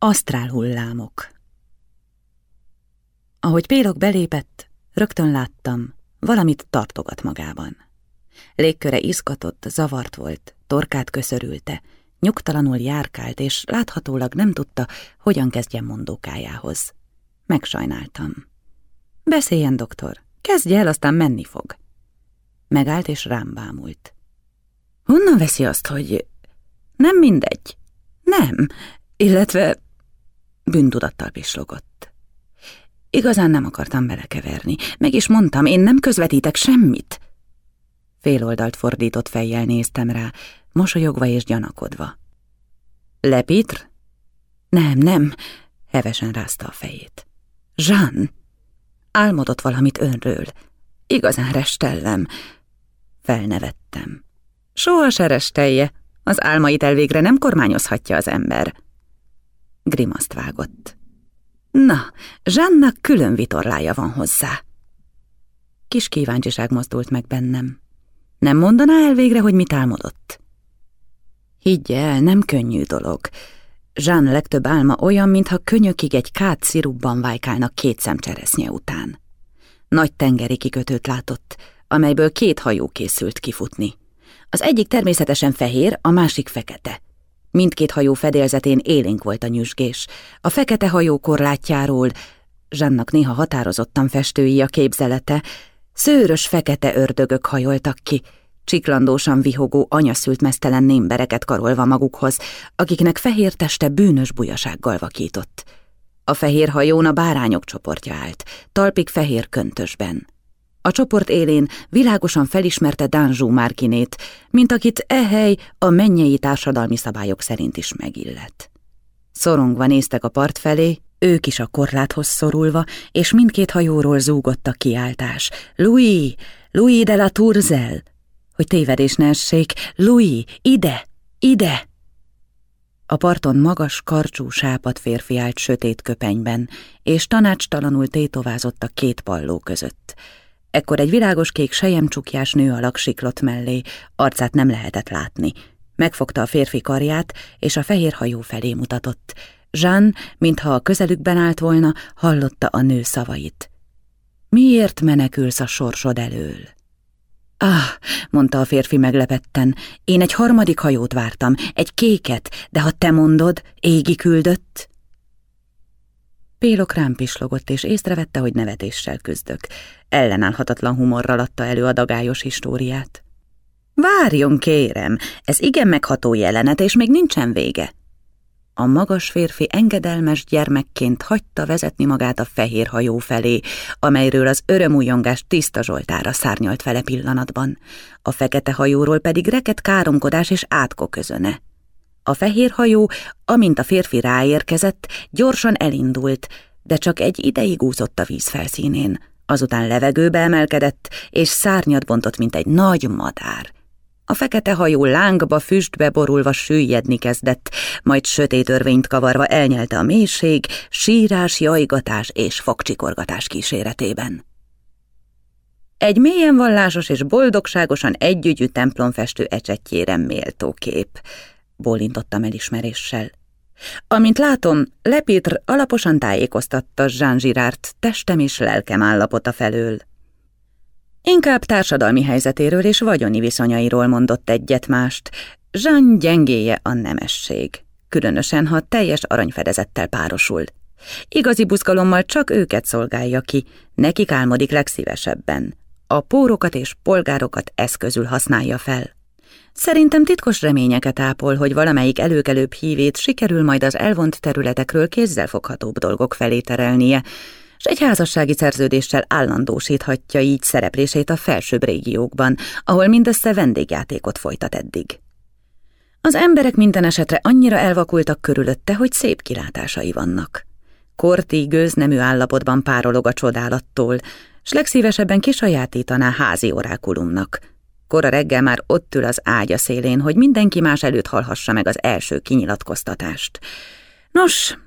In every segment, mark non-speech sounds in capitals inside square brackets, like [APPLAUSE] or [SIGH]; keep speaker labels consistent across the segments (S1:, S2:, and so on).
S1: Asztrál hullámok Ahogy Pélok belépett, rögtön láttam, valamit tartogat magában. Légköre izgatott, zavart volt, torkát köszörülte, nyugtalanul járkált, és láthatólag nem tudta, hogyan kezdjen mondókájához. Megsajnáltam. Beszéljen, doktor, kezdje el, aztán menni fog. Megállt és rám bámult. Honnan veszi azt, hogy... Nem mindegy. Nem, illetve... Bűntudattal pislogott. Igazán nem akartam belekeverni. Meg is mondtam, én nem közvetítek semmit. Féloldalt fordított fejjel néztem rá, mosolyogva és gyanakodva. Lepitr? Nem, nem, hevesen rázta a fejét. Jean! Álmodott valamit önről. Igazán restellem. Felnevettem. Soha se restelje, az álmait elvégre nem kormányozhatja az ember. Grimaszt vágott. Na, Zsánnak külön vitorlája van hozzá. Kis kíváncsiság mozdult meg bennem. Nem mondaná el végre, hogy mit álmodott? Higgye el, nem könnyű dolog. Zsán legtöbb álma olyan, mintha könyökig egy kát szirupban vájkálnak két szemcseresznye után. Nagy tengeri kikötőt látott, amelyből két hajó készült kifutni. Az egyik természetesen fehér, a másik fekete. Mindkét hajó fedélzetén élénk volt a nyüzsgés. A fekete hajó korlátjáról, Zsannak néha határozottan festői a képzelete, szőrös fekete ördögök hajoltak ki, csiklandósan vihogó anyaszült mesztelen némbereket karolva magukhoz, akiknek fehér teste bűnös bujasággal vakított. A fehér hajón a bárányok csoportja állt, talpig fehér köntösben. A csoport élén világosan felismerte Dánzsú Márkinét, mint akit e hely a mennyei társadalmi szabályok szerint is megillet. Szorongva néztek a part felé, ők is a korláthoz szorulva, és mindkét hajóról zúgott a kiáltás. Louis! Louis de la Tourzel! Hogy tévedés ne essék, Louis, ide! Ide! A parton magas, karcsú sápat férfi állt sötét köpenyben, és tanácstalanul tétovázott a két palló között. Ekkor egy világos kék sejemcsukjás nő alak siklott mellé, arcát nem lehetett látni. Megfogta a férfi karját, és a fehér hajó felé mutatott. Jean, mintha a közelükben állt volna, hallotta a nő szavait. Miért menekülsz a sorsod elől? Ah, mondta a férfi meglepetten, én egy harmadik hajót vártam, egy kéket, de ha te mondod, égi küldött? Pélok rám pislogott, és észrevette, hogy nevetéssel küzdök. Ellenállhatatlan humorral adta elő a dagályos históriát. Várjon, kérem, ez igen megható jelenet, és még nincsen vége. A magas férfi engedelmes gyermekként hagyta vezetni magát a fehér hajó felé, amelyről az örömújongás tiszta zsoltára szárnyalt fele pillanatban. A fekete hajóról pedig reket káromkodás és átkoközöne. A fehér hajó, amint a férfi ráérkezett, gyorsan elindult, de csak egy ideig úszott a víz felszínén. Azután levegőbe emelkedett, és szárnyat bontott, mint egy nagy madár. A fekete hajó lángba, füstbe borulva süllyedni kezdett, majd sötét örvényt kavarva elnyelte a mélység, sírás, jajgatás és fogcsikorgatás kíséretében. Egy mélyen vallásos és boldogságosan együgyű templomfestő ecsetjére méltó kép, bólintottam elismeréssel. Amint látom, Lepitr alaposan tájékoztatta Jean Girard testem és lelkem állapota felől. Inkább társadalmi helyzetéről és vagyoni viszonyairól mondott egyet-mást. Jean gyengéje a nemesség, különösen, ha teljes aranyfedezettel párosul. Igazi buzgalommal csak őket szolgálja ki, nekik álmodik legszívesebben. A pórokat és polgárokat eszközül használja fel. Szerintem titkos reményeket ápol, hogy valamelyik előkelőbb hívét sikerül majd az elvont területekről kézzelfoghatóbb dolgok felé terelnie, és egy házassági szerződéssel állandósíthatja így szereplését a felsőbb régiókban, ahol mindössze vendégjátékot folytat eddig. Az emberek minden esetre annyira elvakultak körülötte, hogy szép kilátásai vannak. Korti gőznemű állapotban párolog a csodálattól, s legszívesebben kisajátítaná házi orákulumnak – Kora reggel már ott ül az ágya szélén, hogy mindenki más előtt hallhassa meg az első kinyilatkoztatást. Nos,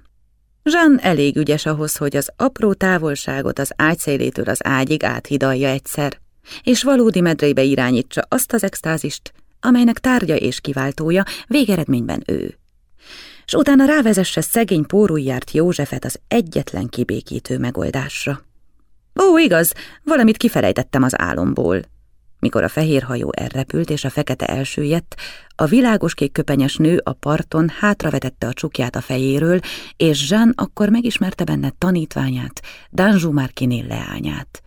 S1: Jean elég ügyes ahhoz, hogy az apró távolságot az ágy szélétől az ágyig áthidalja egyszer, és valódi medrébe irányítsa azt az extázist, amelynek tárgya és kiváltója végeredményben ő. s utána rávezesse szegény pórujjárt Józsefet az egyetlen kibékítő megoldásra. Ó, igaz, valamit kifelejtettem az álomból. Mikor a fehér hajó elrepült és a fekete elsüllyedt, a világos kék köpenyes nő a parton hátravetette a csukját a fejéről, és Jean akkor megismerte benne tanítványát, Danzsú Márkinél leányát.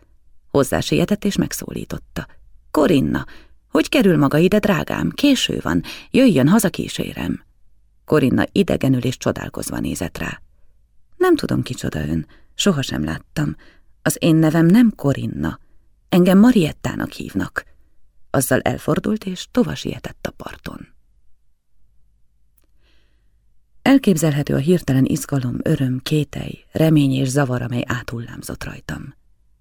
S1: Hozzá sietett és megszólította. Korinna, hogy kerül maga ide, drágám? Késő van, jöjjön haza kísérem. Korinna idegenül és csodálkozva nézett rá. Nem tudom, kicsoda ön, sohasem láttam. Az én nevem nem Korinna, engem Mariettának hívnak. Azzal elfordult és tova a parton. Elképzelhető a hirtelen izgalom, öröm, kételj, remény és zavar, amely átullámzott rajtam.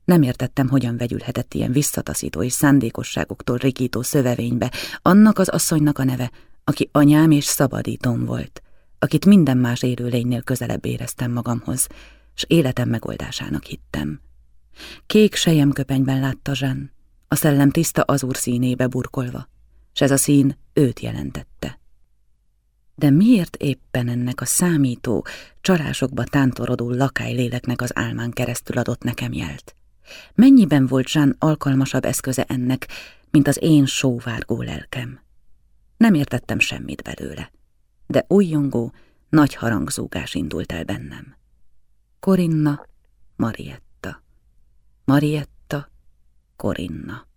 S1: Nem értettem, hogyan vegyülhetett ilyen visszataszító és szándékosságoktól rikító szövevénybe annak az asszonynak a neve, aki anyám és szabadítom volt, akit minden más élőlénynél közelebb éreztem magamhoz, s életem megoldásának hittem. Kék sejemköpenyben látta Zsán, a szellem tiszta azúr színébe burkolva, s ez a szín őt jelentette. De miért éppen ennek a számító, csalásokba tántorodó léleknek az álmán keresztül adott nekem jelt? Mennyiben volt Zsán alkalmasabb eszköze ennek, mint az én sóvárgó lelkem? Nem értettem semmit belőle, de újjongó, nagy harangzúgás indult el bennem. Korinna, Marietta. Marietta, Korinna.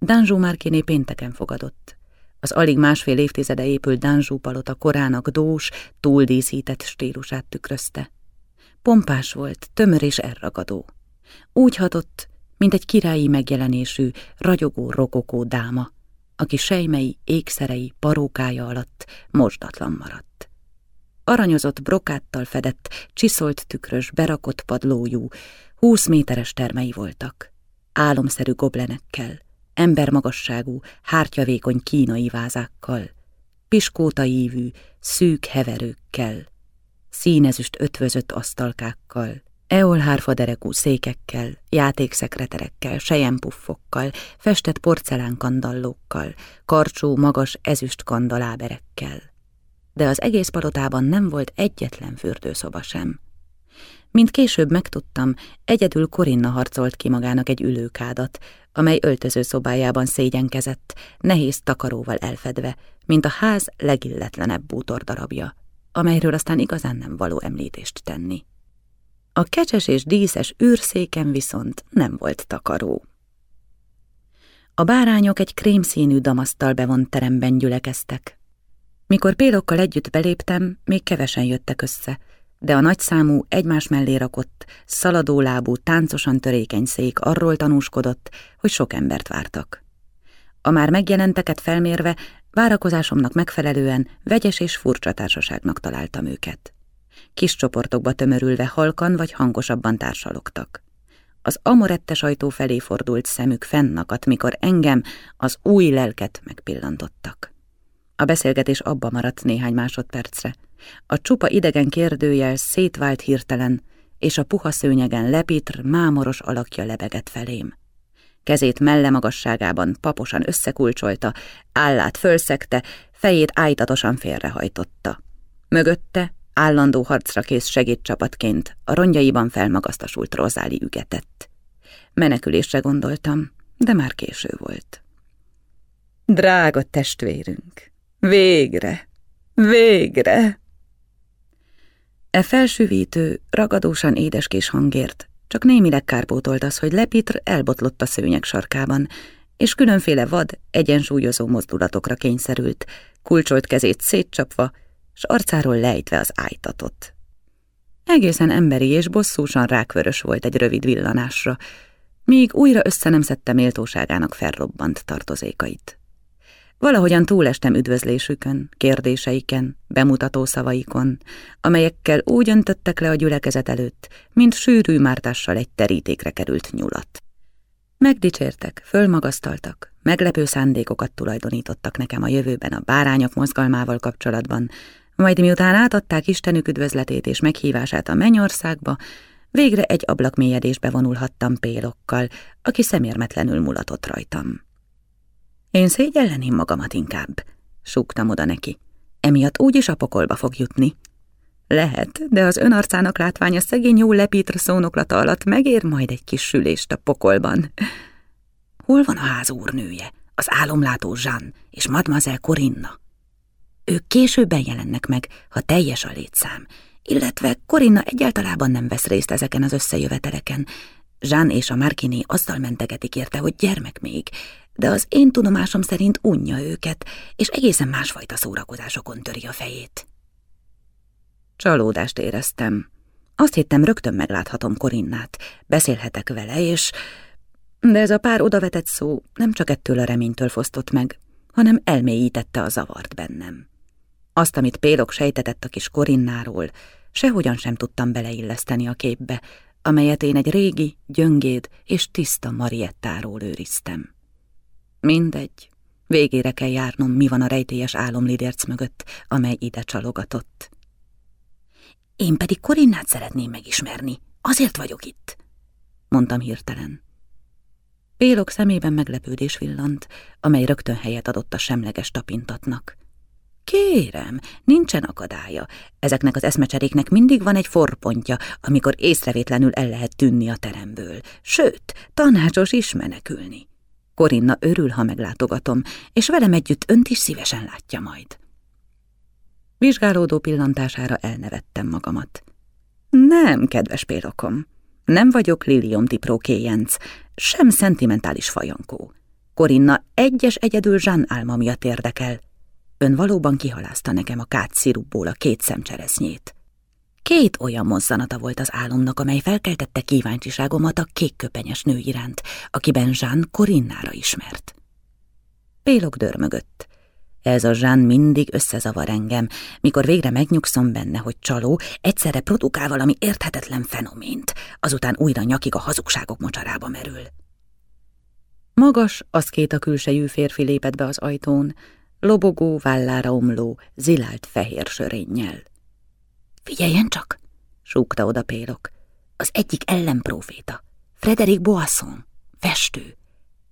S1: Danzsú Márkiné pénteken fogadott. Az alig másfél évtizede épült Danzsú palota korának dós, túldíszített stílusát tükrözte. Pompás volt, tömör és elragadó. Úgy hatott, mint egy királyi megjelenésű, ragyogó rokokó dáma, aki sejmei, ékszerei, parókája alatt mosdatlan maradt. Aranyozott brokáttal fedett, csiszolt tükrös, berakott padlójú, húsz méteres termei voltak. Álomszerű goblenekkel, embermagasságú, hártyavékony kínai vázákkal, piskóta ívű, szűk heverőkkel, színezüst ötvözött asztalkákkal, eolhárfaderekú székekkel, játékszekreterekkel, sejempuffokkal, festett porcelánkandallókkal, karcsú, magas ezüst kandaláberekkel. De az egész palotában nem volt egyetlen fürdőszoba sem. Mint később megtudtam, egyedül Korinna harcolt ki magának egy ülőkádat, amely öltöző szobájában szégyenkezett, nehéz takaróval elfedve, mint a ház legilletlenebb bútordarabja, amelyről aztán igazán nem való említést tenni. A kecses és díszes űrszéken viszont nem volt takaró. A bárányok egy krémszínű damasztal bevont teremben gyülekeztek. Mikor pélokkal együtt beléptem, még kevesen jöttek össze, de a nagyszámú, egymás mellé rakott, szaladólábú, táncosan törékeny szék arról tanúskodott, hogy sok embert vártak. A már megjelenteket felmérve, várakozásomnak megfelelően vegyes és furcsa társaságnak találtam őket. Kis csoportokba tömörülve halkan vagy hangosabban társalogtak. Az amorettes ajtó felé fordult szemük fennakadt, mikor engem, az új lelket megpillantottak. A beszélgetés abba maradt néhány másodpercre. A csupa idegen kérdőjel szétvált hirtelen, és a puha szőnyegen lepitr, mámoros alakja lebegett felém. Kezét melle magasságában paposan összekulcsolta, állát fölszegte, fejét ájtatosan félrehajtotta. Mögötte állandó harcra kész segédcsapatként a rongyaiban felmagasztasult rozáli ügetett. Menekülésre gondoltam, de már késő volt. Drága testvérünk, végre, végre! E felsüvítő, ragadósan édeskés hangért csak némileg kárpótolt az, hogy Lepitr elbotlott a szőnyeg sarkában, és különféle vad, egyensúlyozó mozdulatokra kényszerült, kulcsolt kezét szétcsapva, s arcáról lejtve az ájtatot. Egészen emberi és bosszúsan rákvörös volt egy rövid villanásra, míg újra össze nem szedte méltóságának felrobbant tartozékait. Valahogyan túlestem üdvözlésükön, kérdéseiken, bemutató szavaikon, amelyekkel úgy öntöttek le a gyülekezet előtt, mint sűrű mártással egy terítékre került nyulat. Megdicsértek, fölmagasztaltak, meglepő szándékokat tulajdonítottak nekem a jövőben a bárányok mozgalmával kapcsolatban, majd miután átadták Istenük üdvözletét és meghívását a mennyországba, végre egy ablakmélyedésbe vonulhattam pélokkal, aki szemérmetlenül mulatott rajtam. Én szégyelleném magamat inkább, súgtam oda neki. emiatt úgyis a pokolba fog jutni. Lehet, de az ön arcának látványa szegény jó lepítr szónoklata alatt megér majd egy kis sülést a pokolban. [LAUGHS] Hol van a ház úrnője, az álomlátó Jean és Mademoiselle Corinna? Ők későbben jelennek meg, ha teljes a létszám, illetve Corinna egyáltalában nem vesz részt ezeken az összejöveteleken. Jean és a Markini azzal mentegetik érte, hogy gyermek még, de az én tudomásom szerint unja őket, és egészen másfajta szórakozásokon töri a fejét. Csalódást éreztem. Azt hittem, rögtön megláthatom Korinnát, beszélhetek vele, és... De ez a pár odavetett szó nem csak ettől a reménytől fosztott meg, hanem elmélyítette a zavart bennem. Azt, amit Pélok sejtetett a kis Korinnáról, sehogyan sem tudtam beleilleszteni a képbe, amelyet én egy régi, gyöngéd és tiszta Mariettáról őriztem. Mindegy, végére kell járnom, mi van a rejtélyes álomlidérc mögött, amely ide csalogatott. Én pedig Korinnát szeretném megismerni, azért vagyok itt, mondtam hirtelen. Pélok szemében meglepődés villant, amely rögtön helyet adott a semleges tapintatnak. Kérem, nincsen akadálya. Ezeknek az eszmecseréknek mindig van egy forpontja, amikor észrevétlenül el lehet tűnni a teremből. Sőt, tanácsos is menekülni. Korinna örül, ha meglátogatom, és velem együtt önt is szívesen látja majd. Vizsgálódó pillantására elnevettem magamat. Nem, kedves pélokom, nem vagyok Lilium Tipró kéjenc, sem szentimentális fajankó. Korinna egyes egyedül Jean álma miatt érdekel. Ön valóban kihalázta nekem a kát szirupból a két szemcseresznyét. Két olyan mozzanata volt az álomnak, amely felkeltette kíváncsiságomat a kékköpenyes nő iránt, akiben Jean Korinnára ismert. Pélok dörmögött. Ez a Jean mindig összezavar engem, mikor végre megnyugszom benne, hogy csaló egyszerre produkál valami érthetetlen fenomént, azután újra nyakig a hazugságok mocsarába merül. Magas, az két a külsejű férfi lépett be az ajtón, lobogó, vállára omló, zilált fehér sörénnyel. Figyeljen csak, súgta oda Pélok. Az egyik ellenpróféta, Frederik Boasson, festő.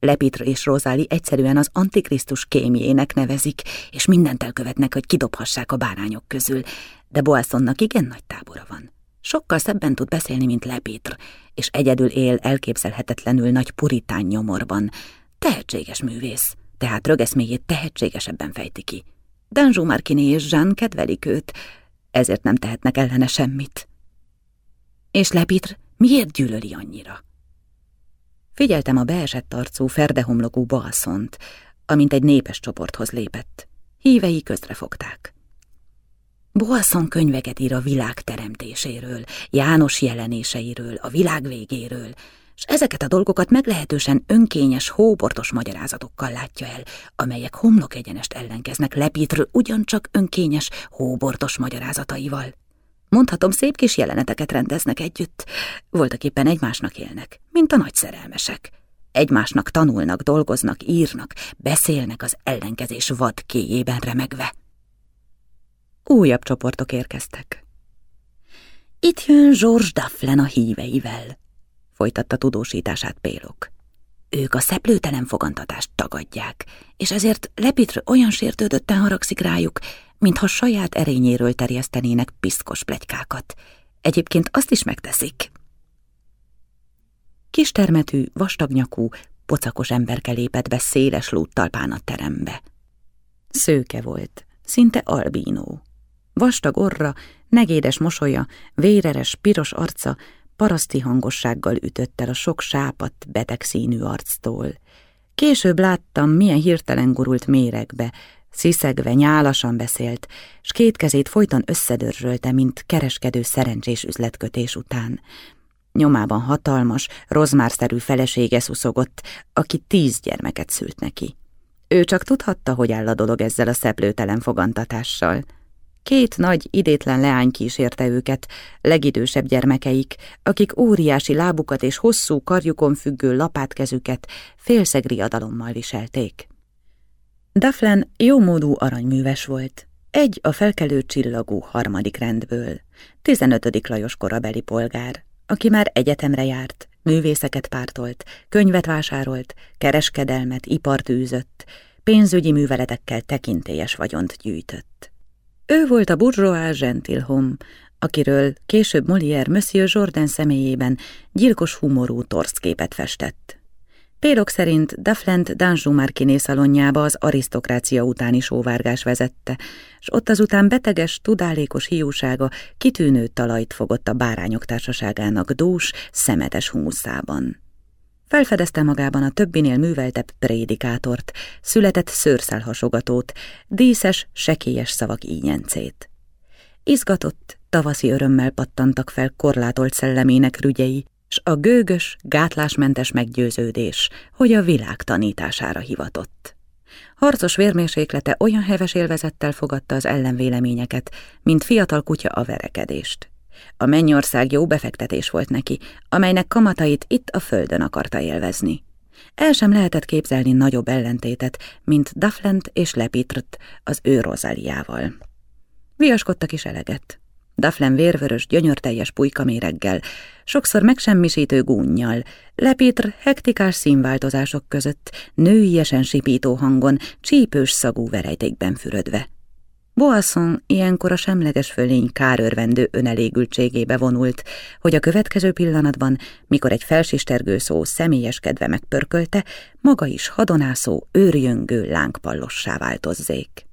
S1: Lepitra és Rozáli egyszerűen az Antikrisztus kémjének nevezik, és mindent elkövetnek, hogy kidobhassák a bárányok közül, de Boassonnak igen nagy tábora van. Sokkal szebben tud beszélni, mint Lepitr, és egyedül él elképzelhetetlenül nagy puritán nyomorban. Tehetséges művész, tehát rögeszméjét tehetségesebben fejti ki. Danzsó Markini és Jean kedvelik őt, ezért nem tehetnek ellene semmit. És Lepitr miért gyűlöli annyira? Figyeltem a beesett arcú, ferdehomlokú balszont, amint egy népes csoporthoz lépett. Hívei közrefogták. Boasson könyveket ír a világ teremtéséről, János jelenéseiről, a világ végéről, és ezeket a dolgokat meglehetősen önkényes, hóbortos magyarázatokkal látja el, amelyek homlok egyenest ellenkeznek Lepitről ugyancsak önkényes, hóbortos magyarázataival. Mondhatom, szép kis jeleneteket rendeznek együtt, voltak éppen egymásnak élnek, mint a nagy szerelmesek. Egymásnak tanulnak, dolgoznak, írnak, beszélnek az ellenkezés vad kéjében remegve. Újabb csoportok érkeztek. Itt jön George Dufflen a híveivel, folytatta tudósítását Pélok. Ők a szeplőtelen fogantatást tagadják, és ezért Lepitr olyan sértődötten haragszik rájuk, mintha saját erényéről terjesztenének piszkos plegykákat. Egyébként azt is megteszik. Kistermetű, vastagnyakú, pocakos emberke lépett be széles lúttalpán a terembe. Szőke volt, szinte albínó. Vastag orra, negédes mosolya, véreres, piros arca, paraszti hangossággal ütött el a sok sápat, beteg arctól. Később láttam, milyen hirtelen gurult méregbe, sziszegve, nyálasan beszélt, s két kezét folyton összedörzsölte, mint kereskedő szerencsés üzletkötés után. Nyomában hatalmas, rozmárszerű felesége szuszogott, aki tíz gyermeket szült neki. Ő csak tudhatta, hogy áll a dolog ezzel a szeplőtelen fogantatással. Két nagy, idétlen leány kísérte őket, legidősebb gyermekeik, akik óriási lábukat és hosszú karjukon függő lapátkezüket félszegriadalommal viselték. Daflen jómódú aranyműves volt. Egy a felkelő csillagú harmadik rendből, 15. Lajos korabeli polgár, aki már egyetemre járt, művészeket pártolt, könyvet vásárolt, kereskedelmet, ipart űzött, pénzügyi műveletekkel tekintélyes vagyont gyűjtött. Ő volt a bourgeois gentilhomme, akiről később Molière Monsieur Jordan személyében gyilkos humorú torszképet festett. Pélok szerint Daflent Danjou Markiné szalonjába az arisztokrácia utáni sóvárgás vezette, s ott azután beteges, tudálékos hiúsága kitűnő talajt fogott a bárányok társaságának dús, szemetes humuszában. Felfedezte magában a többinél műveltebb prédikátort, született szőrszálhasogatót, díszes, sekélyes szavak ígyencét. Izgatott, tavaszi örömmel pattantak fel korlátolt szellemének rügyei, s a gőgös, gátlásmentes meggyőződés, hogy a világ tanítására hivatott. Harcos vérmérséklete olyan heves élvezettel fogadta az ellenvéleményeket, mint fiatal kutya a verekedést. A mennyország jó befektetés volt neki, amelynek kamatait itt a földön akarta élvezni. El sem lehetett képzelni nagyobb ellentétet, mint Daflent és Lepitrt az ő Rozáliával. Viaskodtak is eleget. Daflen vérvörös, gyönyörteljes pulykaméreggel, sokszor megsemmisítő gúnnyal, Lepitr hektikás színváltozások között, nőiesen sipító hangon, csípős szagú verejtékben fürödve. Boasson ilyenkor a semleges fölény kárörvendő önelégültségébe vonult, hogy a következő pillanatban, mikor egy felsistergő szó személyes kedve megpörkölte, maga is hadonászó, őrjöngő lángpallossá változzék.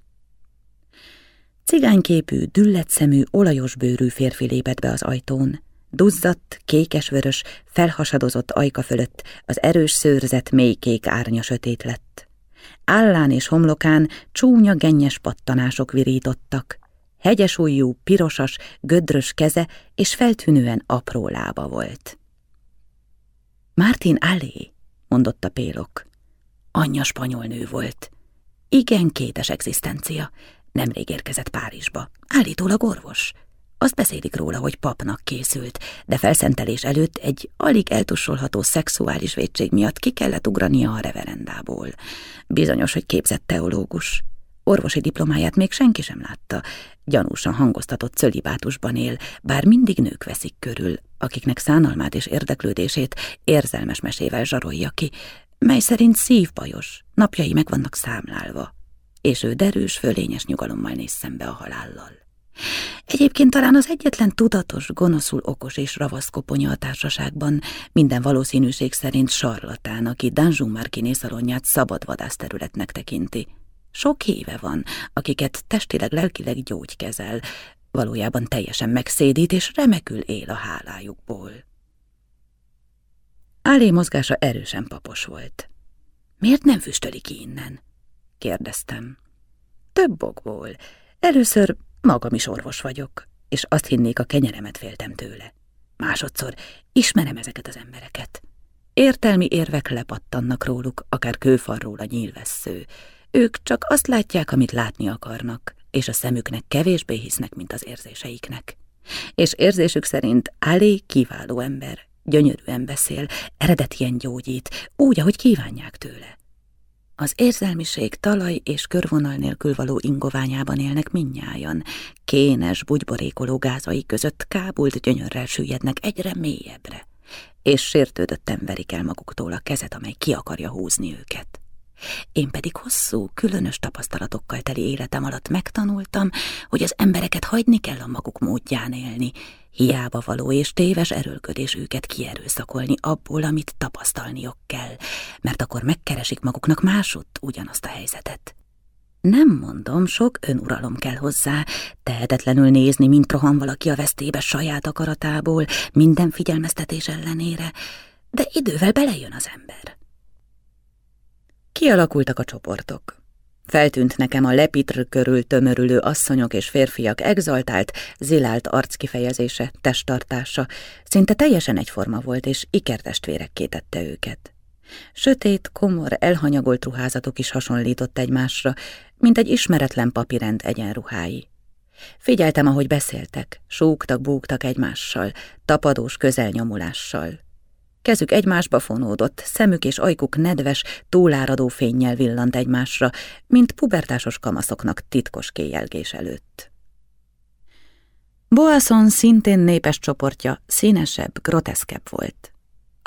S1: Cigányképű, dülletszemű, olajos bőrű férfi lépett be az ajtón. Duzzadt, kékesvörös, felhasadozott ajka fölött az erős szőrzet mélykék árnya sötét lett. Állán és homlokán csúnya gennyes pattanások virítottak. Hegyes ujjú, pirosas, gödrös keze és feltűnően apró lába volt. Mártin Allé, mondotta Pélok. Anyja spanyol nő volt. Igen kétes egzisztencia, Nemrég érkezett Párizsba. Állítólag orvos. Azt beszélik róla, hogy papnak készült, de felszentelés előtt egy alig eltussolható szexuális vétség miatt ki kellett ugrania a reverendából. Bizonyos, hogy képzett teológus. Orvosi diplomáját még senki sem látta. Gyanúsan hangoztatott cölibátusban él, bár mindig nők veszik körül, akiknek szánalmát és érdeklődését érzelmes mesével zsarolja ki, mely szerint szívbajos, napjai meg vannak számlálva és ő derűs, fölényes nyugalommal néz szembe a halállal. Egyébként talán az egyetlen tudatos, gonoszul okos és ravasz koponya a társaságban minden valószínűség szerint sarlatán, aki Danjou Markiné szalonját szabad vadászterületnek tekinti. Sok éve van, akiket testileg-lelkileg gyógykezel, valójában teljesen megszédít és remekül él a hálájukból. Álé mozgása erősen papos volt. Miért nem füstöli ki innen? kérdeztem. Több okból. Először magam is orvos vagyok, és azt hinnék, a kenyeremet féltem tőle. Másodszor ismerem ezeket az embereket. Értelmi érvek lepattannak róluk, akár kőfarról a nyílvessző. Ők csak azt látják, amit látni akarnak, és a szemüknek kevésbé hisznek, mint az érzéseiknek. És érzésük szerint Álé kiváló ember, gyönyörűen beszél, eredetien gyógyít, úgy, ahogy kívánják tőle. Az érzelmiség talaj és körvonal nélkül való ingoványában élnek minnyájan, kénes, bugyborékoló gázai között kábult gyönyörrel süllyednek egyre mélyebbre, és sértődötten verik el maguktól a kezet, amely ki akarja húzni őket. Én pedig hosszú, különös tapasztalatokkal teli életem alatt megtanultam, hogy az embereket hagyni kell a maguk módján élni, hiába való és téves erőlködés őket kierőszakolni abból, amit tapasztalniok kell, mert akkor megkeresik maguknak másutt ugyanazt a helyzetet. Nem mondom, sok önuralom kell hozzá, tehetetlenül nézni, mint rohan valaki a vesztébe saját akaratából, minden figyelmeztetés ellenére, de idővel belejön az ember. Kialakultak a csoportok. Feltűnt nekem a lepitr körül tömörülő asszonyok és férfiak exaltált, zilált arckifejezése, testtartása, szinte teljesen egyforma volt, és ikertestvérekké tette őket. Sötét, komor, elhanyagolt ruházatok is hasonlított egymásra, mint egy ismeretlen papirend egyenruhái. Figyeltem, ahogy beszéltek, súgtak, búgtak egymással, tapadós közelnyomulással. Kezük egymásba fonódott, szemük és ajkuk nedves, túláradó fényjel villant egymásra, mint pubertásos kamaszoknak titkos kéjelgés előtt. Boasson szintén népes csoportja színesebb, groteszkebb volt.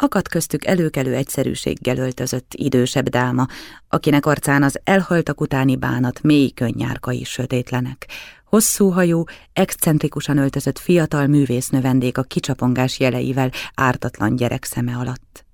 S1: Akadt köztük előkelő egyszerűséggel öltözött idősebb dáma, akinek arcán az elhaltak utáni bánat mély könnyárkai sötétlenek. Hosszú hajú, excentrikusan öltözött fiatal művésznövendék a kicsapongás jeleivel ártatlan gyerek szeme alatt.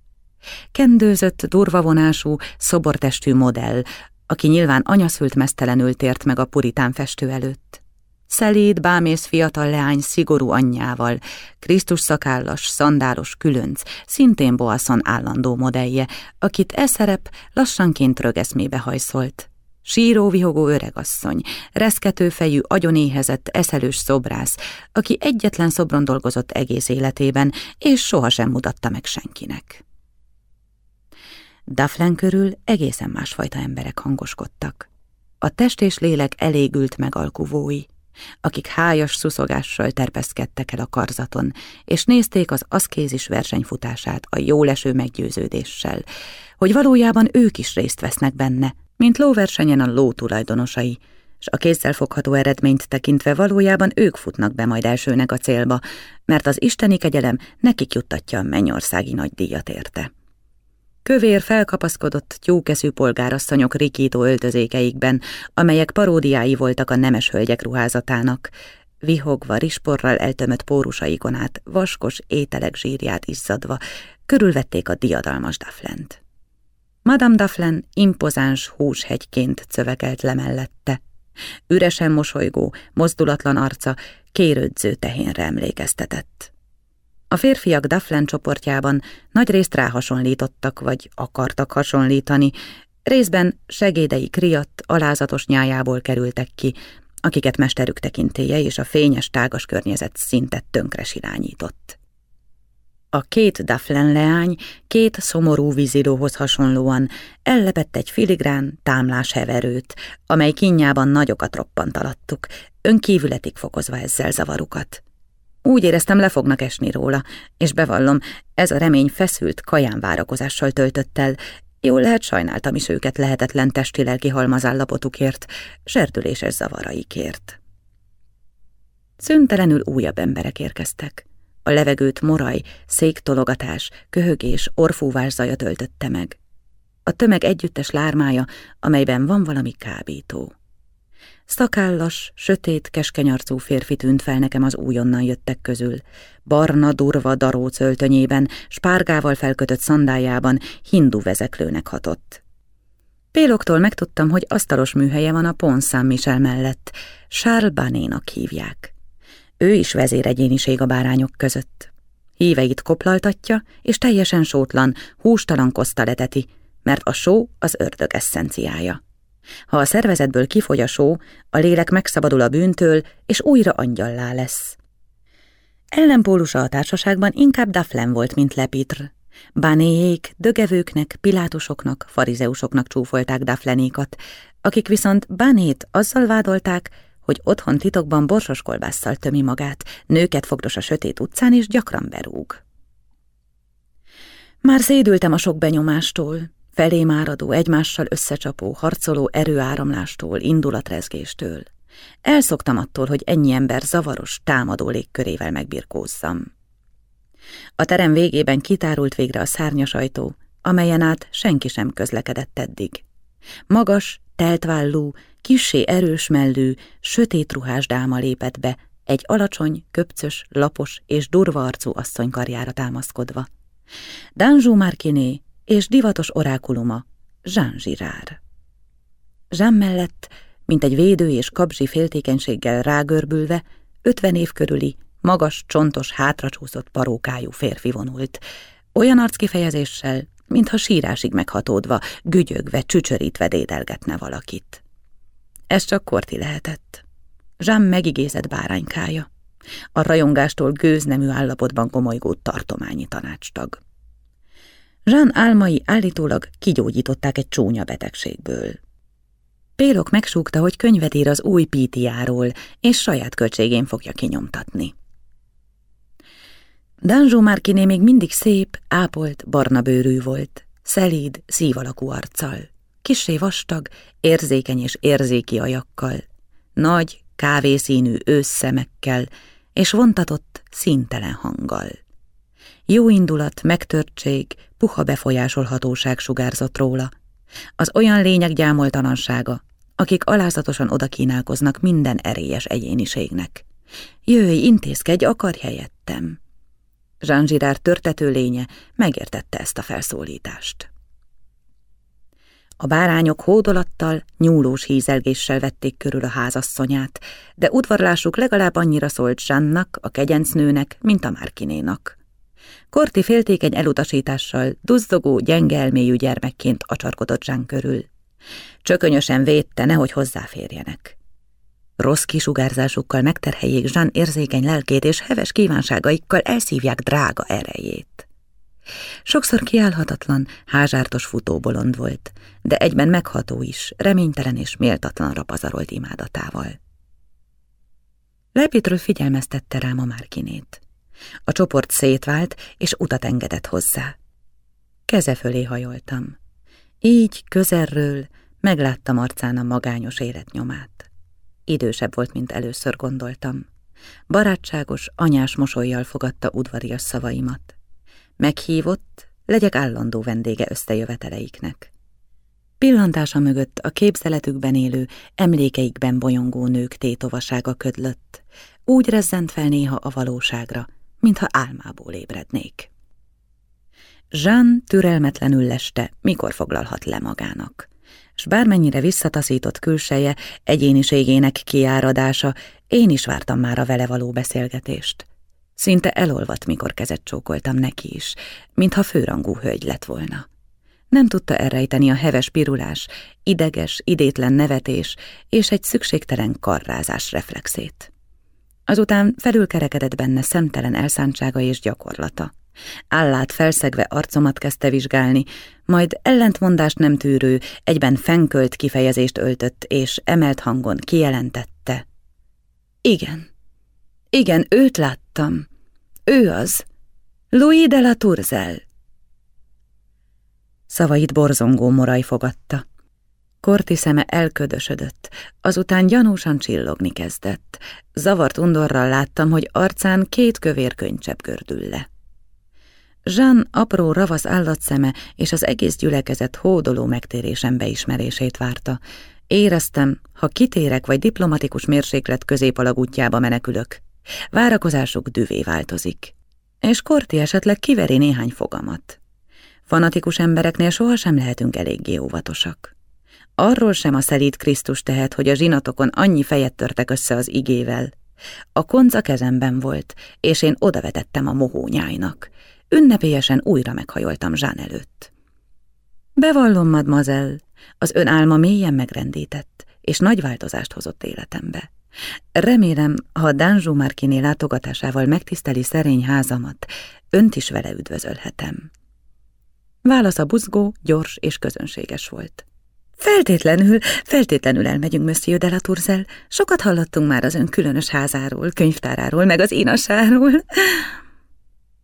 S1: Kendőzött, durva vonású, szobortestű modell, aki nyilván anyaszült mesztelenül tért meg a puritán festő előtt. Szelíd, bámész fiatal leány szigorú anyjával, Krisztus szakállas, szandálos különc, szintén Boaszon állandó modellje, akit e szerep lassanként rögeszmébe hajszolt. Síró vihogó öregasszony, reszkető fejű, agyonéhezett, eszelős szobrász, aki egyetlen szobron dolgozott egész életében, és sohasem mutatta meg senkinek. Daflen körül egészen másfajta emberek hangoskodtak. A test és lélek elégült megalkuvói, akik hájas szuszogással terpeszkedtek el a karzaton, és nézték az aszkézis versenyfutását a jóleső meggyőződéssel, hogy valójában ők is részt vesznek benne, mint lóversenyen a ló tulajdonosai, és a kézzelfogható eredményt tekintve valójában ők futnak be majd elsőnek a célba, mert az isteni kegyelem nekik juttatja a mennyországi nagydíjat érte. Kövér felkapaszkodott tyúkeszű polgárasszonyok rikító öltözékeikben, amelyek paródiái voltak a nemes hölgyek ruházatának, vihogva, risporral eltömött pórusaikon át, vaskos ételek zsírját izzadva, körülvették a diadalmas Daflent. Madame Daflen impozáns húshegyként cövekelt le mellette. Üresen mosolygó, mozdulatlan arca kérődző tehénre emlékeztetett. A férfiak Daflen csoportjában nagyrészt ráhasonlítottak, vagy akartak hasonlítani, részben segédei kriatt, alázatos nyájából kerültek ki, akiket mesterük tekintélye és a fényes tágas környezet szintet tönkre irányított. A két Daflen leány két szomorú vízilóhoz hasonlóan ellepett egy filigrán támlás heverőt, amely kínjában nagyokat roppant alattuk, önkívületig fokozva ezzel zavarukat. Úgy éreztem, le fognak esni róla, és bevallom, ez a remény feszült kaján várakozással töltött el, Jól lehet sajnáltam is őket lehetetlen testi-lelki halmazállapotukért, serdüléses zavaraikért. Szüntelenül újabb emberek érkeztek. A levegőt moraj, széktologatás, köhögés, orfúvás zaja töltötte meg. A tömeg együttes lármája, amelyben van valami kábító. Szakállas, sötét, keskenyarcú férfi tűnt fel nekem az újonnan jöttek közül. Barna, durva daróc öltönyében, spárgával felkötött szandájában hindu vezeklőnek hatott. Péloktól megtudtam, hogy asztalos műhelye van a Pont Saint-Michel mellett. Charles Banénak hívják. Ő is vezéregyéniség a bárányok között. Híveit koplaltatja, és teljesen sótlan, hústalan kosztaleteti, mert a só az ördög eszenciája. Ha a szervezetből kifogy a só, a lélek megszabadul a bűntől, és újra angyallá lesz. Ellenpólusa a társaságban inkább Daflen volt, mint Lepitr. Bánéjék, dögevőknek, pilátusoknak, farizeusoknak csúfolták Daflenékat, akik viszont Bánét azzal vádolták, hogy otthon titokban borsos kolbásszal tömi magát, nőket fogdos a sötét utcán és gyakran berúg. Már szédültem a sok benyomástól, felém áradó, egymással összecsapó, harcoló erőáramlástól, indulatrezgéstől. Elszoktam attól, hogy ennyi ember zavaros, támadó légkörével megbirkózzam. A terem végében kitárult végre a szárnyas ajtó, amelyen át senki sem közlekedett eddig. Magas, teltvállú, kissé erős mellű, sötét ruhás dáma lépett be, egy alacsony, köpcös, lapos és durva arcú asszony karjára támaszkodva. Danzsú Markiné és divatos orákuluma, Jean Girard. Jean mellett, mint egy védő és kabzsi féltékenységgel rágörbülve, ötven év körüli, magas, csontos, hátracsúszott parókájú férfi vonult, olyan arckifejezéssel, mintha sírásig meghatódva, gügyögve, csücsörítve dédelgetne valakit. Ez csak Korti lehetett. Jean megigézett báránykája. A rajongástól gőznemű állapotban gomolygó tartományi tanácstag. Jean álmai állítólag kigyógyították egy csúnya betegségből. Pélok megsúgta, hogy könyvet ír az új pítiáról, és saját költségén fogja kinyomtatni. Danzsó Márkiné még mindig szép, ápolt, barna bőrű volt, szelíd, szívalakú arccal, kissé vastag, érzékeny és érzéki ajakkal, nagy, kávészínű ősszemekkel és vontatott, színtelen hanggal. Jó indulat, megtörtség, puha befolyásolhatóság sugárzott róla. Az olyan lények gyámoltalansága, akik alázatosan odakínálkoznak minden erélyes egyéniségnek. Jöjj, intézkedj, akarj helyettem! Jean Girard törtető lénye megértette ezt a felszólítást. A bárányok hódolattal, nyúlós hízelgéssel vették körül a házasszonyát, de udvarlásuk legalább annyira szólt Zsannak, a kegyencnőnek, mint a Márkinénak. Korti féltékeny elutasítással, duzzogó, gyenge gyermekként acsarkodott Zsán körül. Csökönyösen védte, nehogy hozzáférjenek. Rossz kisugárzásukkal megterheljék Zsán érzékeny lelkét, és heves kívánságaikkal elszívják drága erejét. Sokszor kiállhatatlan, házártos futóbolond volt, de egyben megható is, reménytelen és méltatlanra pazarolt imádatával. Lepitről figyelmeztette rám a Márkinét. A csoport szétvált, és utat engedett hozzá. Keze fölé hajoltam. Így, közelről megláttam arcán a magányos életnyomát. Idősebb volt, mint először gondoltam. Barátságos, anyás mosolyjal fogadta udvarias szavaimat. Meghívott, legyek állandó vendége összejöveteleiknek. Pillantása mögött a képzeletükben élő, emlékeikben bolyongó nők tétovasága ködlött, úgy rezzent fel néha a valóságra, mintha álmából ébrednék. Jean türelmetlenül leste, mikor foglalhat le magának. S bármennyire visszataszított külseje, egyéniségének kiáradása, én is vártam már a vele való beszélgetést. Szinte elolvadt, mikor kezet csókoltam neki is, mintha főrangú hölgy lett volna. Nem tudta elrejteni a heves pirulás, ideges, idétlen nevetés és egy szükségtelen karrázás reflexét. Azután felülkerekedett benne szemtelen elszántsága és gyakorlata. Állát felszegve arcomat kezdte vizsgálni, majd ellentmondást nem tűrő, egyben fenkölt kifejezést öltött, és emelt hangon kijelentette. Igen, igen, őt láttam. Ő az. Louis de la Tourzel. Szavait borzongó moraj fogadta. Korti szeme elködösödött, azután gyanúsan csillogni kezdett. Zavart undorral láttam, hogy arcán két kövér könycsepp gördül le. Jean apró ravasz állatszeme és az egész gyülekezet hódoló megtérésem beismerését várta. Éreztem, ha kitérek vagy diplomatikus mérséklet középalagútjába menekülök, várakozásuk düvé változik, és Korti esetleg kiveri néhány fogamat. Fanatikus embereknél sohasem lehetünk eléggé óvatosak. Arról sem a szelíd Krisztus tehet, hogy a zsinatokon annyi fejet törtek össze az igével. A konca kezemben volt, és én odavetettem a mohónyájnak. Ünnepélyesen újra meghajoltam Zsán előtt. Bevallom, mademoiselle, az ön álma mélyen megrendített, és nagy változást hozott életembe. Remélem, ha Danzsú Márkiné látogatásával megtiszteli szerény házamat, önt is vele üdvözölhetem. Válasz a buzgó, gyors és közönséges volt. Feltétlenül, feltétlenül elmegyünk, Monsieur de la Tourzel. Sokat hallottunk már az ön különös házáról, könyvtáráról, meg az inasáról.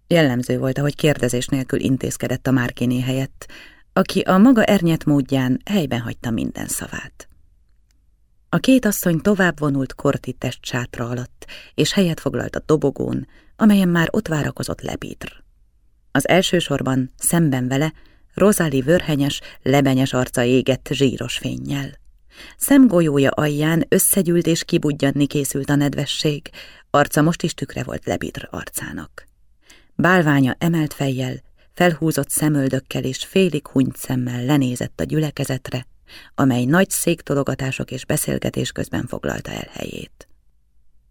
S1: Jellemző volt, ahogy kérdezés nélkül intézkedett a Márkiné helyett, aki a maga ernyet módján helyben hagyta minden szavát. A két asszony tovább vonult Korti testsátra alatt, és helyet foglalt a dobogón, amelyen már ott várakozott Lebitr. Az első sorban, szemben vele, Rozáli vörhenyes, lebenyes arca égett zsíros fénnyel. Szemgolyója alján összegyűlt és kibudjanni készült a nedvesség, arca most is tükre volt Lebitr arcának. Bálványa emelt fejjel, felhúzott szemöldökkel és félig hunyt szemmel lenézett a gyülekezetre, amely nagy széktologatások és beszélgetés közben foglalta el helyét.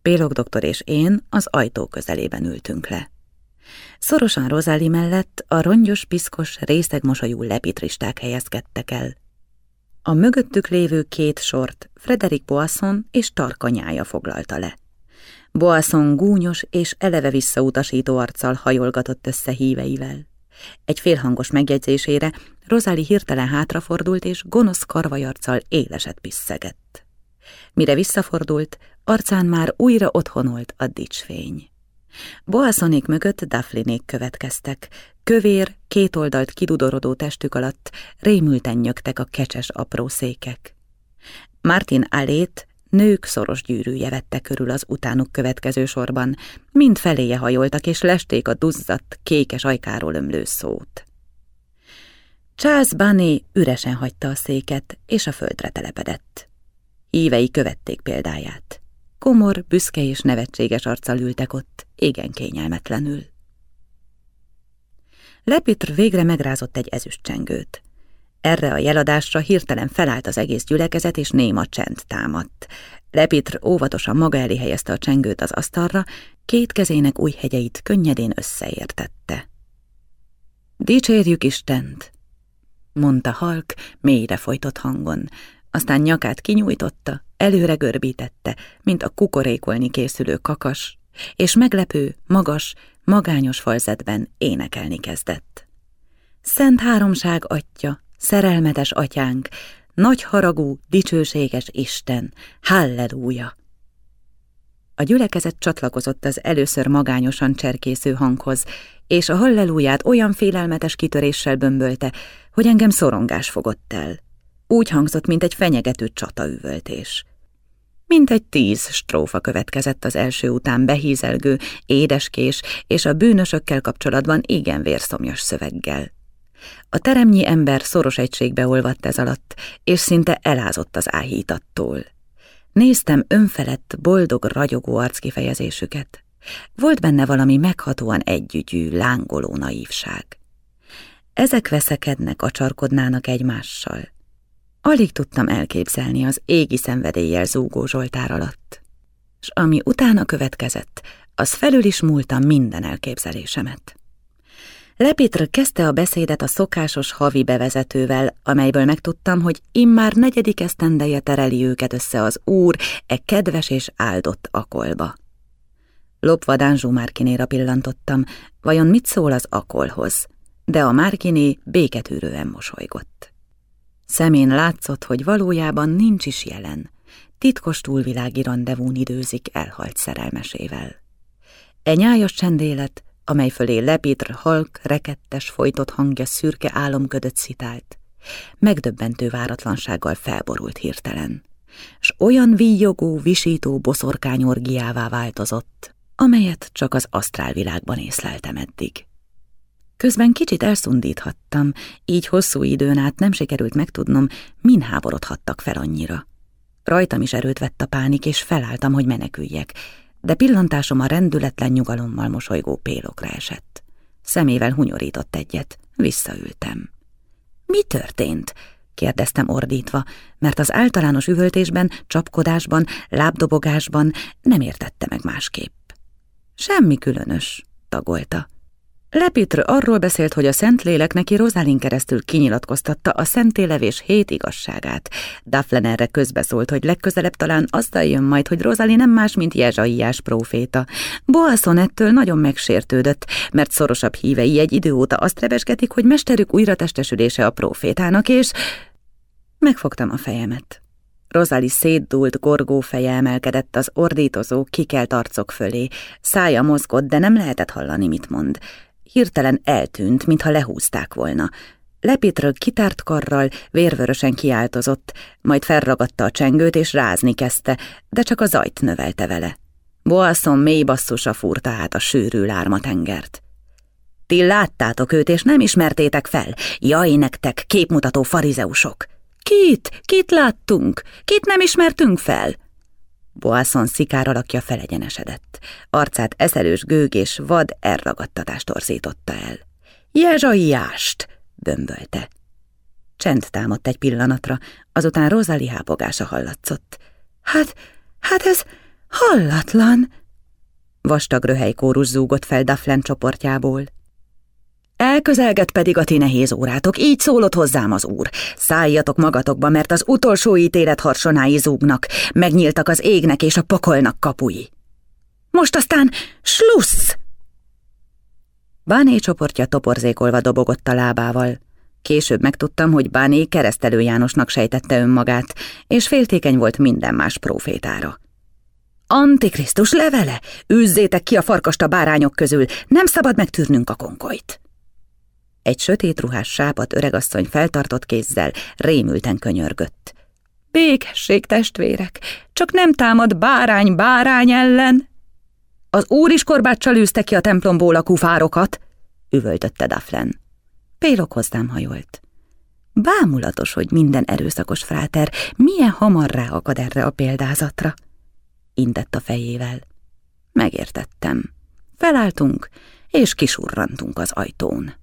S1: Pélog doktor és én az ajtó közelében ültünk le. Szorosan Rozáli mellett a rongyos, piszkos, részeg mosolyú lepitristák helyezkedtek el. A mögöttük lévő két sort Frederik Boasson és tarkanyája foglalta le. Boasson gúnyos és eleve visszautasító arccal hajolgatott össze híveivel. Egy félhangos megjegyzésére Rozáli hirtelen hátrafordult, és gonosz karvajarccal éleset pisszegett. Mire visszafordult, arcán már újra otthonolt a dicsfény. Boaszonék mögött Daflinék következtek. Kövér, kétoldalt kidudorodó testük alatt rémülten nyögtek a kecses apró székek. Martin Alét Nők szoros gyűrűje vette körül az utánuk következő sorban, mind feléje hajoltak és lesték a duzzadt, kékes ajkáról ömlő szót. Charles Bunny üresen hagyta a széket, és a földre telepedett. Hívei követték példáját. Komor, büszke és nevetséges arccal ültek ott, igen kényelmetlenül. Lepitr végre megrázott egy ezüstcsengőt. Erre a jeladásra hirtelen felállt az egész gyülekezet, és néma csend támadt. Lepitr óvatosan maga elé helyezte a csengőt az asztalra, két kezének új hegyeit könnyedén összeértette. Dicsérjük Istent! mondta Halk mélyre folytott hangon, aztán nyakát kinyújtotta, előre görbítette, mint a kukorékolni készülő kakas, és meglepő, magas, magányos falzetben énekelni kezdett. Szent háromság atya, szerelmetes atyánk, nagy haragú, dicsőséges Isten, halleluja! A gyülekezet csatlakozott az először magányosan cserkésző hanghoz, és a halleluját olyan félelmetes kitöréssel bömbölte, hogy engem szorongás fogott el. Úgy hangzott, mint egy fenyegető csataüvöltés. Mint egy tíz strófa következett az első után behízelgő, édeskés és a bűnösökkel kapcsolatban igen vérszomjas szöveggel. A teremnyi ember szoros egységbe olvadt ez alatt, és szinte elázott az áhítattól. Néztem önfelett, boldog, ragyogó arckifejezésüket. Volt benne valami meghatóan együgyű, lángoló naívság. Ezek veszekednek, acsarkodnának egymással. Alig tudtam elképzelni az égi szenvedéllyel zúgó Zsoltár alatt. És ami utána következett, az felül is múltam minden elképzelésemet. Lepitr kezdte a beszédet a szokásos havi bevezetővel, amelyből megtudtam, hogy immár negyedik esztendeje tereli őket össze az úr e kedves és áldott akolba. Lopvadán Zsumárkinéra pillantottam, vajon mit szól az akolhoz, de a Márkiné béketűrően mosolygott. Szemén látszott, hogy valójában nincs is jelen, titkos túlvilági rendezvún időzik elhalt szerelmesével. E nyájas csendélet amely fölé Lepitr halk, rekettes, folytott hangja szürke álomködött szitált, megdöbbentő váratlansággal felborult hirtelen, s olyan víjogó, visító boszorkányorgiává változott, amelyet csak az asztrálvilágban észleltem eddig. Közben kicsit elszundíthattam, így hosszú időn át nem sikerült megtudnom, min háborodhattak fel annyira. Rajtam is erőt vett a pánik, és felálltam, hogy meneküljek, de pillantásom a rendületlen nyugalommal mosolygó pélokra esett. Szemével hunyorított egyet, visszaültem. Mi történt? kérdeztem ordítva, mert az általános üvöltésben, csapkodásban, lábdobogásban nem értette meg másképp. Semmi különös, tagolta. Lepitr arról beszélt, hogy a Szentlélek neki Rozalin keresztül kinyilatkoztatta a szentélevés hét igazságát. Daphlen erre közbeszólt, hogy legközelebb talán azzal jön majd, hogy Rozali nem más, mint Jezsaiás próféta. Boasson ettől nagyon megsértődött, mert szorosabb hívei egy idő óta azt rebesgetik, hogy mesterük újratestesülése a prófétának, és... Megfogtam a fejemet. Rozali szétdult, gorgó feje emelkedett az ordítozó, kikelt arcok fölé. Szája mozgott, de nem lehetett hallani, mit mond hirtelen eltűnt, mintha lehúzták volna. Lepitről kitárt karral vérvörösen kiáltozott, majd felragadta a csengőt és rázni kezdte, de csak a zajt növelte vele. Boasson mély basszusa fúrta át a sűrű lármatengert. Ti láttátok őt, és nem ismertétek fel. Jaj, nektek, képmutató farizeusok! Kit? Kit láttunk? Kit nem ismertünk fel? Boasson szikár alakja felegyenesedett. Arcát eszelős gőg és vad elragadtatást torzította el. Jezsaiást! bömbölte. Csend támadt egy pillanatra, azután Rozali hápogása hallatszott. Hát, hát ez hallatlan! Vastag röhely kórus zúgott fel Daflen csoportjából. Elközelget pedig a ti nehéz órátok, így szólott hozzám az úr. Szálljatok magatokba, mert az utolsó ítélet harsonái zúgnak, megnyíltak az égnek és a pokolnak kapui. Most aztán slussz! Báné csoportja toporzékolva dobogott a lábával. Később megtudtam, hogy Báné keresztelő Jánosnak sejtette önmagát, és féltékeny volt minden más profétára. Antikrisztus levele! Üzzétek ki a farkast a bárányok közül, nem szabad megtűrnünk a konkolyt! Egy sötét ruhás sápat öregasszony feltartott kézzel rémülten könyörgött.
S2: Békesség, testvérek, csak nem támad bárány bárány ellen. Az úr is korbáccsal űzte ki a templomból a kufárokat, üvöltötte Daflen. Pélok hozzám hajolt. Bámulatos, hogy minden erőszakos fráter milyen hamar ráakad erre a példázatra. Intett a fejével. Megértettem. Felálltunk, és kisurrantunk az ajtón.